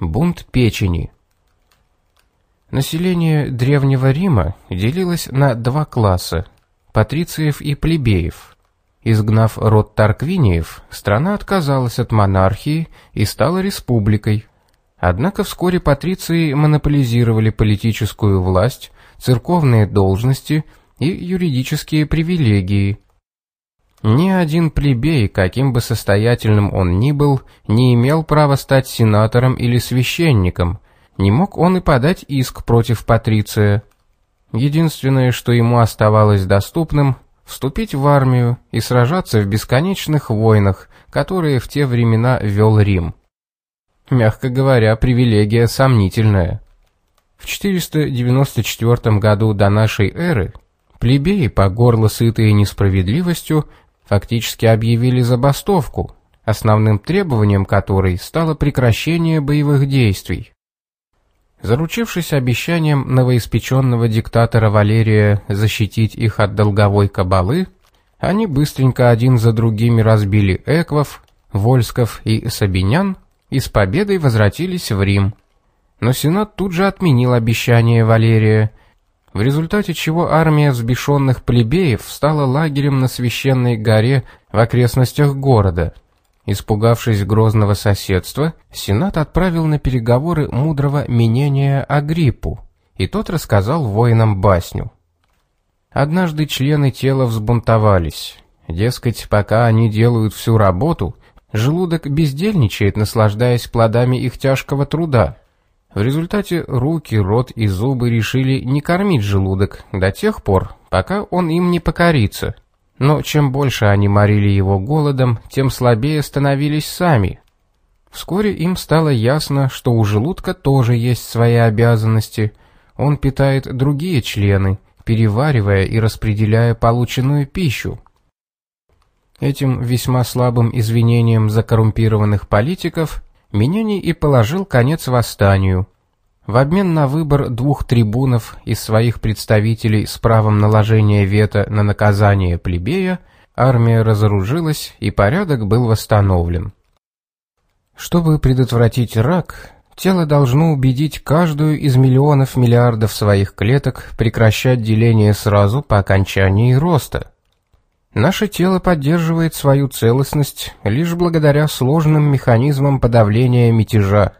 Бунт печени. Население Древнего Рима делилось на два класса – патрициев и плебеев. Изгнав род Тарквиниев, страна отказалась от монархии и стала республикой. Однако вскоре патриции монополизировали политическую власть, церковные должности и юридические привилегии – ни один плебей, каким бы состоятельным он ни был, не имел права стать сенатором или священником, не мог он и подать иск против патриция. Единственное, что ему оставалось доступным – вступить в армию и сражаться в бесконечных войнах, которые в те времена вел Рим. Мягко говоря, привилегия сомнительная. В 494 году до нашей эры плебеи, по горло сытые несправедливостью, фактически объявили забастовку, основным требованием которой стало прекращение боевых действий. Заручившись обещанием новоиспеченного диктатора Валерия защитить их от долговой кабалы, они быстренько один за другими разбили эквов, вольсков и сабинян и с победой возвратились в Рим. Но Сенат тут же отменил обещание Валерия в результате чего армия взбешенных плебеев стала лагерем на священной горе в окрестностях города. Испугавшись грозного соседства, Сенат отправил на переговоры мудрого Минения Агриппу, и тот рассказал воинам басню. Однажды члены тела взбунтовались. Дескать, пока они делают всю работу, желудок бездельничает, наслаждаясь плодами их тяжкого труда. В результате руки, рот и зубы решили не кормить желудок до тех пор, пока он им не покорится. Но чем больше они морили его голодом, тем слабее становились сами. Вскоре им стало ясно, что у желудка тоже есть свои обязанности. Он питает другие члены, переваривая и распределяя полученную пищу. Этим весьма слабым извинением за коррумпированных политиков Минени и положил конец восстанию. В обмен на выбор двух трибунов из своих представителей с правом наложения вето на наказание плебея, армия разоружилась и порядок был восстановлен. Чтобы предотвратить рак, тело должно убедить каждую из миллионов миллиардов своих клеток прекращать деление сразу по окончании роста. Наше тело поддерживает свою целостность лишь благодаря сложным механизмам подавления мятежа.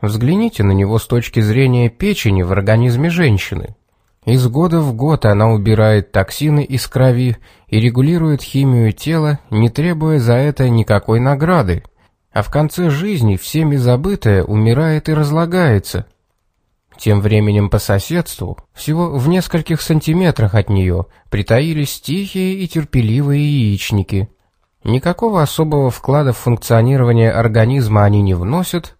Взгляните на него с точки зрения печени в организме женщины. Из года в год она убирает токсины из крови и регулирует химию тела, не требуя за это никакой награды. А в конце жизни всеми забытое умирает и разлагается, тем временем по соседству, всего в нескольких сантиметрах от нее, притаились тихие и терпеливые яичники. Никакого особого вклада в функционирование организма они не вносят,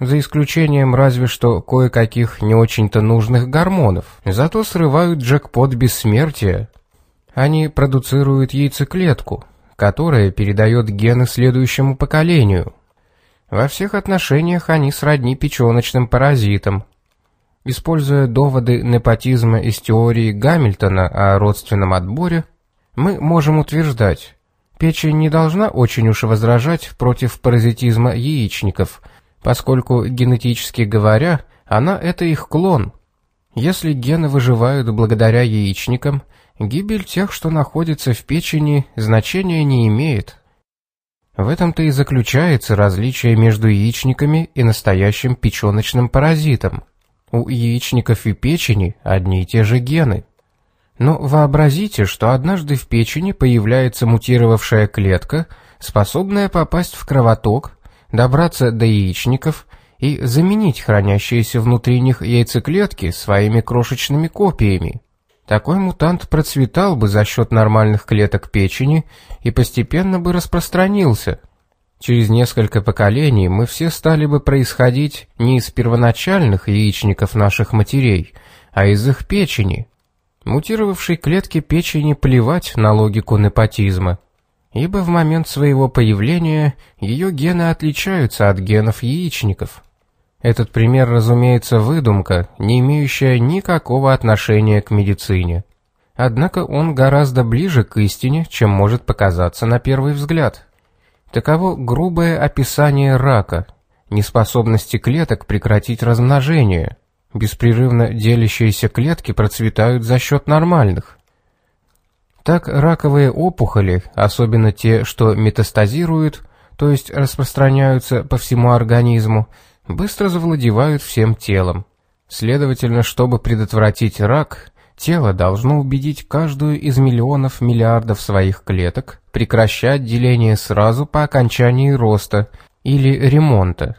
за исключением разве что кое-каких не очень-то нужных гормонов, зато срывают джекпот бессмертия. Они продуцируют яйцеклетку, которая передает гены следующему поколению. Во всех отношениях они сродни печеночным паразитам, Используя доводы непотизма из теории Гамильтона о родственном отборе, мы можем утверждать, печень не должна очень уж возражать против паразитизма яичников, поскольку, генетически говоря, она – это их клон. Если гены выживают благодаря яичникам, гибель тех, что находится в печени, значения не имеет. В этом-то и заключается различие между яичниками и настоящим печеночным паразитом – у яичников и печени одни и те же гены. Но вообразите, что однажды в печени появляется мутировавшая клетка, способная попасть в кровоток, добраться до яичников и заменить хранящиеся внутри них яйцеклетки своими крошечными копиями. Такой мутант процветал бы за счет нормальных клеток печени и постепенно бы распространился – Через несколько поколений мы все стали бы происходить не из первоначальных яичников наших матерей, а из их печени. Мутировавшей клетке печени плевать на логику непотизма, ибо в момент своего появления ее гены отличаются от генов яичников. Этот пример, разумеется, выдумка, не имеющая никакого отношения к медицине. Однако он гораздо ближе к истине, чем может показаться на первый взгляд. Таково грубое описание рака, неспособности клеток прекратить размножение. Беспрерывно делящиеся клетки процветают за счет нормальных. Так раковые опухоли, особенно те, что метастазируют, то есть распространяются по всему организму, быстро завладевают всем телом. Следовательно, чтобы предотвратить рак, тело должно убедить каждую из миллионов миллиардов своих клеток прекращать деление сразу по окончании роста или ремонта.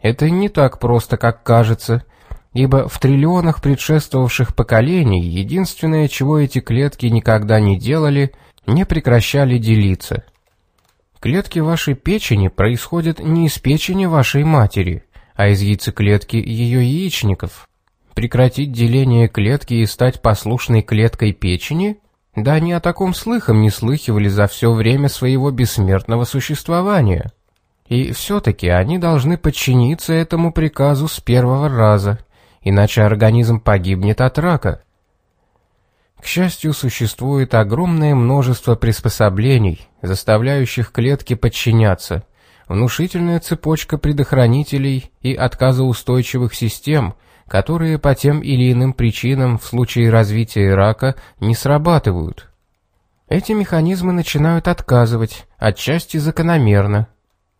Это не так просто, как кажется, ибо в триллионах предшествовавших поколений единственное, чего эти клетки никогда не делали, не прекращали делиться. Клетки вашей печени происходят не из печени вашей матери, а из яйцеклетки ее яичников. Прекратить деление клетки и стать послушной клеткой печени? Да они о таком слыхом не слыхивали за все время своего бессмертного существования. И все-таки они должны подчиниться этому приказу с первого раза, иначе организм погибнет от рака. К счастью, существует огромное множество приспособлений, заставляющих клетки подчиняться, внушительная цепочка предохранителей и отказоустойчивых систем, которые по тем или иным причинам в случае развития рака не срабатывают. Эти механизмы начинают отказывать, отчасти закономерно.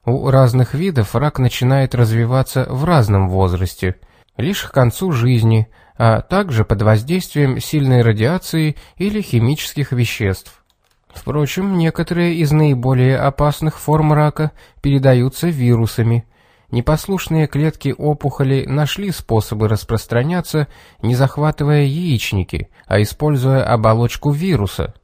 У разных видов рак начинает развиваться в разном возрасте, лишь к концу жизни, а также под воздействием сильной радиации или химических веществ. Впрочем, некоторые из наиболее опасных форм рака передаются вирусами, Непослушные клетки опухоли нашли способы распространяться, не захватывая яичники, а используя оболочку вируса.